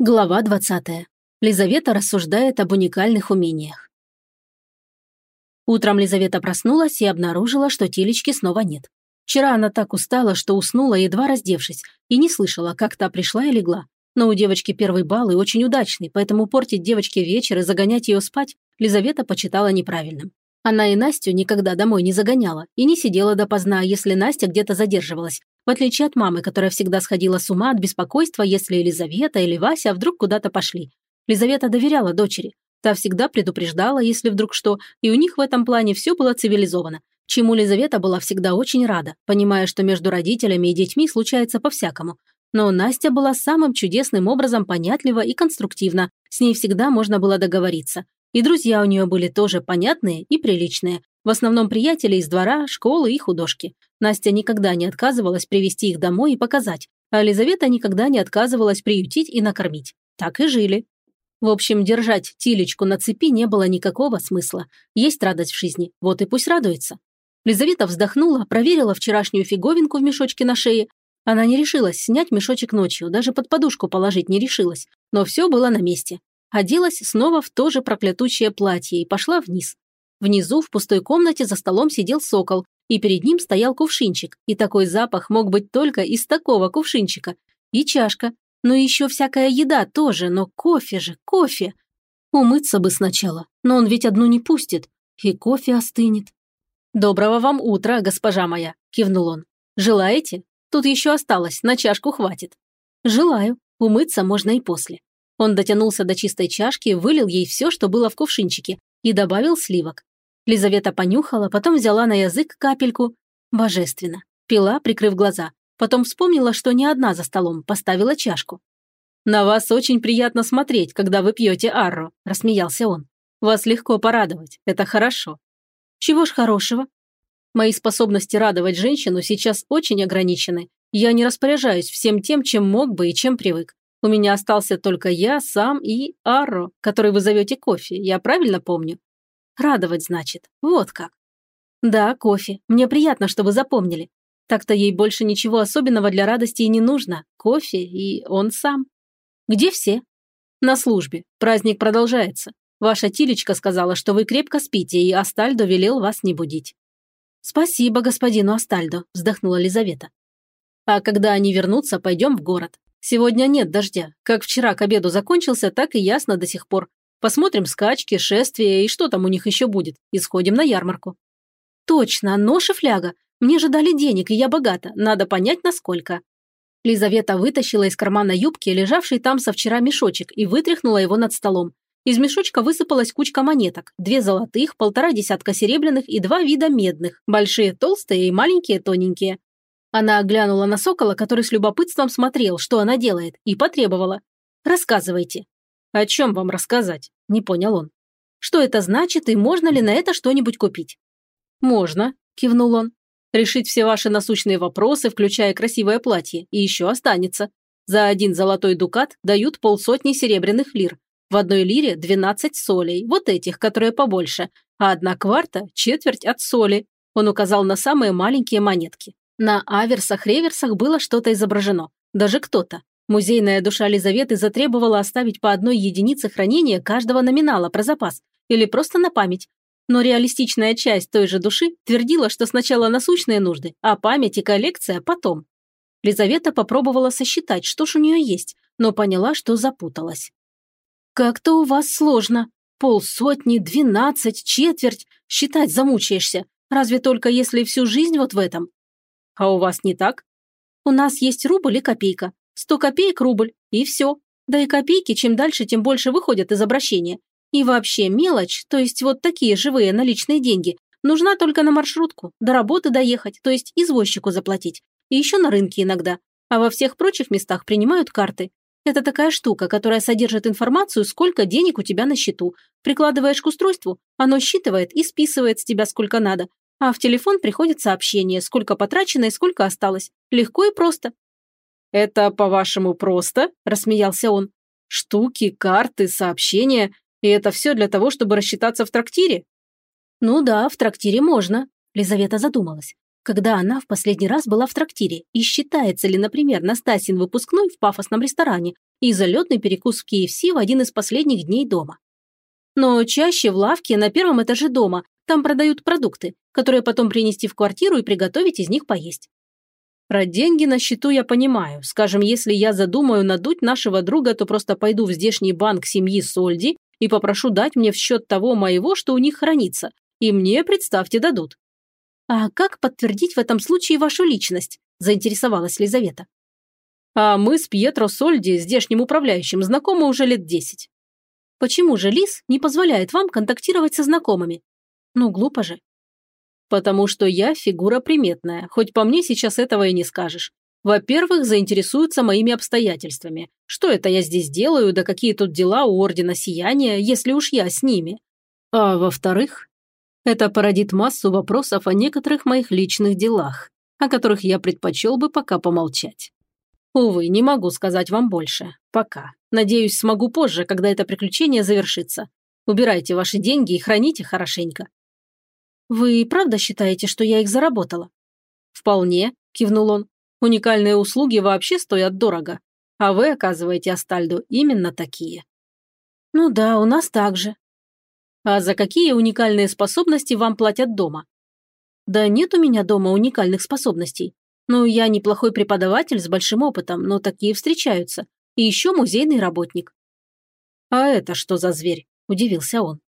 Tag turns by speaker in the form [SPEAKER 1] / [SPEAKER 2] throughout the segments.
[SPEAKER 1] Глава 20. Лизавета рассуждает об уникальных умениях. Утром Лизавета проснулась и обнаружила, что телечки снова нет. Вчера она так устала, что уснула, едва раздевшись, и не слышала, как та пришла и легла. Но у девочки первый бал и очень удачный, поэтому портить девочке вечер и загонять ее спать Лизавета почитала неправильным. Она и Настю никогда домой не загоняла и не сидела допоздна, если Настя где-то задерживалась, в отличие от мамы, которая всегда сходила с ума от беспокойства, если Елизавета или Вася вдруг куда-то пошли. Лизавета доверяла дочери. Та всегда предупреждала, если вдруг что, и у них в этом плане все было цивилизовано, чему Лизавета была всегда очень рада, понимая, что между родителями и детьми случается по-всякому. Но Настя была самым чудесным образом понятлива и конструктивна, с ней всегда можно было договориться. И друзья у нее были тоже понятные и приличные, в основном приятели из двора, школы и художки. Настя никогда не отказывалась привести их домой и показать, а Елизавета никогда не отказывалась приютить и накормить. Так и жили. В общем, держать Тилечку на цепи не было никакого смысла. Есть радость в жизни, вот и пусть радуется. Лизавета вздохнула, проверила вчерашнюю фиговинку в мешочке на шее. Она не решилась снять мешочек ночью, даже под подушку положить не решилась. Но все было на месте. Оделась снова в то же проклятущее платье и пошла вниз. Внизу, в пустой комнате, за столом сидел сокол, и перед ним стоял кувшинчик, и такой запах мог быть только из такого кувшинчика. И чашка. Ну и еще всякая еда тоже, но кофе же, кофе. Умыться бы сначала, но он ведь одну не пустит, и кофе остынет. «Доброго вам утра, госпожа моя», – кивнул он. «Желаете? Тут еще осталось, на чашку хватит». «Желаю. Умыться можно и после». Он дотянулся до чистой чашки, вылил ей все, что было в кувшинчике, и добавил сливок. Лизавета понюхала, потом взяла на язык капельку. Божественно. Пила, прикрыв глаза. Потом вспомнила, что не одна за столом, поставила чашку. «На вас очень приятно смотреть, когда вы пьете арро», – рассмеялся он. «Вас легко порадовать, это хорошо». «Чего ж хорошего?» «Мои способности радовать женщину сейчас очень ограничены. Я не распоряжаюсь всем тем, чем мог бы и чем привык. У меня остался только я, сам и Арро, который вы зовете кофе, я правильно помню? Радовать, значит. Вот как. Да, кофе. Мне приятно, что вы запомнили. Так-то ей больше ничего особенного для радости и не нужно. Кофе и он сам. Где все? На службе. Праздник продолжается. Ваша Тилечка сказала, что вы крепко спите, и Астальдо велел вас не будить. Спасибо господину Астальдо, вздохнула Лизавета. А когда они вернутся, пойдем в город. Сегодня нет дождя. Как вчера к обеду закончился, так и ясно до сих пор. Посмотрим скачки, шествия и что там у них еще будет. И сходим на ярмарку. Точно, нож и фляга. Мне же дали денег, и я богата. Надо понять, насколько. Лизавета вытащила из кармана юбки, лежавший там со вчера мешочек, и вытряхнула его над столом. Из мешочка высыпалась кучка монеток. Две золотых, полтора десятка серебряных и два вида медных. Большие толстые и маленькие тоненькие. Она оглянула на сокола, который с любопытством смотрел, что она делает, и потребовала. «Рассказывайте». «О чем вам рассказать?» – не понял он. «Что это значит и можно ли на это что-нибудь купить?» «Можно», – кивнул он. «Решить все ваши насущные вопросы, включая красивое платье, и еще останется. За один золотой дукат дают полсотни серебряных лир. В одной лире 12 солей, вот этих, которые побольше, а одна кварта – четверть от соли». Он указал на самые маленькие монетки. На аверсах-реверсах было что-то изображено. Даже кто-то. Музейная душа Лизаветы затребовала оставить по одной единице хранения каждого номинала про запас или просто на память. Но реалистичная часть той же души твердила, что сначала насущные нужды, а память и коллекция потом. Лизавета попробовала сосчитать, что ж у нее есть, но поняла, что запуталась. «Как-то у вас сложно. Полсотни, двенадцать, четверть. Считать замучаешься. Разве только если всю жизнь вот в этом. А у вас не так? У нас есть рубль и копейка. Сто копеек рубль, и все. Да и копейки чем дальше, тем больше выходят из обращения. И вообще мелочь, то есть вот такие живые наличные деньги, нужна только на маршрутку, до работы доехать, то есть извозчику заплатить. И еще на рынке иногда. А во всех прочих местах принимают карты. Это такая штука, которая содержит информацию, сколько денег у тебя на счету. Прикладываешь к устройству, оно считывает и списывает с тебя сколько надо. А в телефон приходит сообщение, сколько потрачено и сколько осталось. Легко и просто. «Это, по-вашему, просто?» – рассмеялся он. «Штуки, карты, сообщения. И это все для того, чтобы рассчитаться в трактире?» «Ну да, в трактире можно», – Лизавета задумалась. Когда она в последний раз была в трактире, и считается ли, например, Настасин выпускной в пафосном ресторане, и залетный перекус в KFC в один из последних дней дома. Но чаще в лавке на первом этаже дома, там продают продукты, которые потом принести в квартиру и приготовить из них поесть. Про деньги на счету я понимаю. Скажем, если я задумаю надуть нашего друга, то просто пойду в здешний банк семьи Сольди и попрошу дать мне в счет того моего, что у них хранится. И мне, представьте, дадут. А как подтвердить в этом случае вашу личность? Заинтересовалась Лизавета. А мы с Пьетро Сольди, здешним управляющим, знакомы уже лет десять. Почему же Лис не позволяет вам контактировать со знакомыми? Ну, глупо же. Потому что я фигура приметная, хоть по мне сейчас этого и не скажешь. Во-первых, заинтересуются моими обстоятельствами. Что это я здесь делаю, да какие тут дела у Ордена Сияния, если уж я с ними. А во-вторых, это породит массу вопросов о некоторых моих личных делах, о которых я предпочел бы пока помолчать. Увы, не могу сказать вам больше. Пока. Надеюсь, смогу позже, когда это приключение завершится. Убирайте ваши деньги и храните хорошенько. «Вы правда считаете, что я их заработала?» «Вполне», – кивнул он. «Уникальные услуги вообще стоят дорого. А вы оказываете Астальдо именно такие». «Ну да, у нас так же». «А за какие уникальные способности вам платят дома?» «Да нет у меня дома уникальных способностей. Ну, я неплохой преподаватель с большим опытом, но такие встречаются. И еще музейный работник». «А это что за зверь?» – удивился он.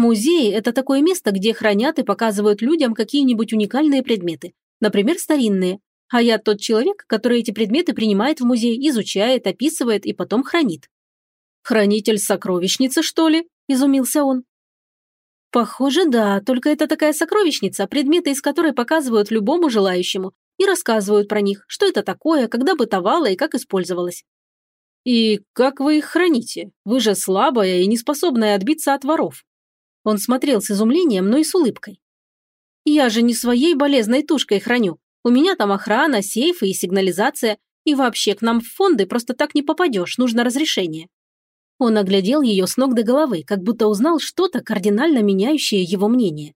[SPEAKER 1] Музей – это такое место, где хранят и показывают людям какие-нибудь уникальные предметы, например, старинные. А я тот человек, который эти предметы принимает в музей, изучает, описывает и потом хранит. «Хранитель сокровищницы, что ли?» – изумился он. «Похоже, да, только это такая сокровищница, предметы из которой показывают любому желающему и рассказывают про них, что это такое, когда бытовало и как использовалось». «И как вы их храните? Вы же слабая и неспособная отбиться от воров». Он смотрел с изумлением, но и с улыбкой. «Я же не своей болезной тушкой храню. У меня там охрана, сейфы и сигнализация. И вообще, к нам в фонды просто так не попадешь, нужно разрешение». Он оглядел ее с ног до головы, как будто узнал что-то, кардинально меняющее его мнение.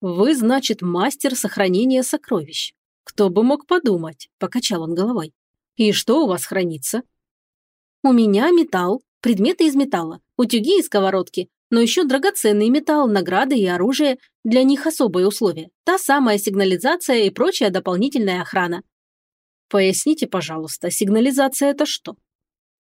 [SPEAKER 1] «Вы, значит, мастер сохранения сокровищ. Кто бы мог подумать?» – покачал он головой. «И что у вас хранится?» «У меня металл, предметы из металла, утюги и сковородки, но еще драгоценный металл, награды и оружие. Для них особые условия. Та самая сигнализация и прочая дополнительная охрана. Поясните, пожалуйста, сигнализация это что?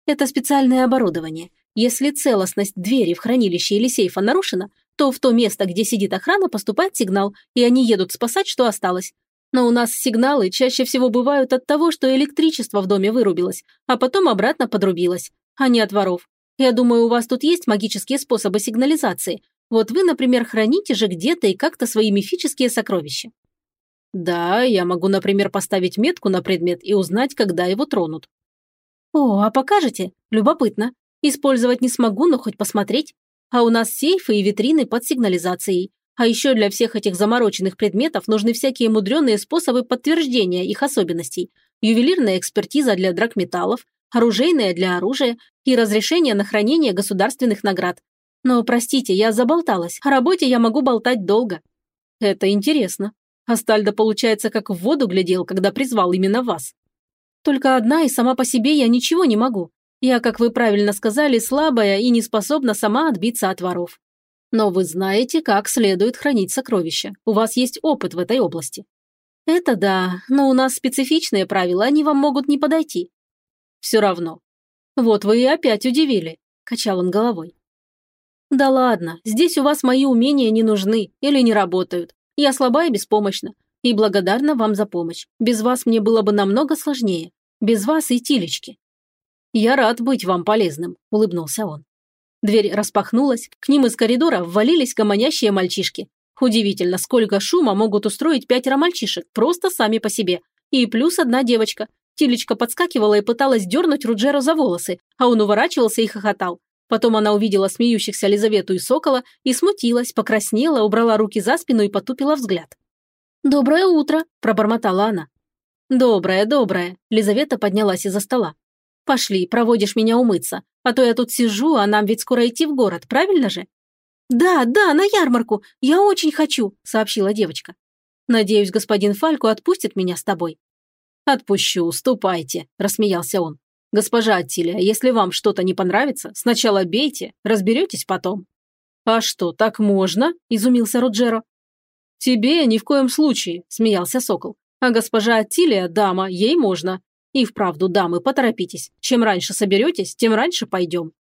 [SPEAKER 1] Это специальное оборудование. Если целостность двери в хранилище или сейфа нарушена, то в то место, где сидит охрана, поступает сигнал, и они едут спасать, что осталось. Но у нас сигналы чаще всего бывают от того, что электричество в доме вырубилось, а потом обратно подрубилось, а не от воров. Я думаю, у вас тут есть магические способы сигнализации. Вот вы, например, храните же где-то и как-то свои мифические сокровища. Да, я могу, например, поставить метку на предмет и узнать, когда его тронут. О, а покажете? Любопытно. Использовать не смогу, но хоть посмотреть. А у нас сейфы и витрины под сигнализацией. А еще для всех этих замороченных предметов нужны всякие мудреные способы подтверждения их особенностей. Ювелирная экспертиза для драгметаллов, оружейное для оружия и разрешение на хранение государственных наград. Но, простите, я заболталась. О работе я могу болтать долго. Это интересно. Астальда, получается, как в воду глядел, когда призвал именно вас. Только одна и сама по себе я ничего не могу. Я, как вы правильно сказали, слабая и не способна сама отбиться от воров. Но вы знаете, как следует хранить сокровища. У вас есть опыт в этой области. Это да, но у нас специфичные правила, они вам могут не подойти. Все равно. Вот вы и опять удивили, качал он головой. Да ладно, здесь у вас мои умения не нужны или не работают. Я слаба и беспомощна. И благодарна вам за помощь. Без вас мне было бы намного сложнее. Без вас и Тилечки. Я рад быть вам полезным, улыбнулся он. Дверь распахнулась, к ним из коридора ввалились гомонящие мальчишки. Удивительно, сколько шума могут устроить пятеро мальчишек, просто сами по себе. И плюс одна девочка, Тилечка подскакивала и пыталась дернуть Руджеро за волосы, а он уворачивался и хохотал. Потом она увидела смеющихся Лизавету и Сокола и смутилась, покраснела, убрала руки за спину и потупила взгляд. «Доброе утро!» – пробормотала она. «Доброе, доброе!» – Лизавета поднялась из-за стола. «Пошли, проводишь меня умыться, а то я тут сижу, а нам ведь скоро идти в город, правильно же?» «Да, да, на ярмарку! Я очень хочу!» – сообщила девочка. «Надеюсь, господин Фальку отпустит меня с тобой», «Отпущу, ступайте», – рассмеялся он. Госпожа Аттилия, если вам что-то не понравится, сначала бейте, разберетесь потом». «А что, так можно?» – изумился Роджеро. «Тебе ни в коем случае», – смеялся Сокол. «А госпожа Аттилия – дама, ей можно. И вправду, дамы, поторопитесь. Чем раньше соберетесь, тем раньше пойдем».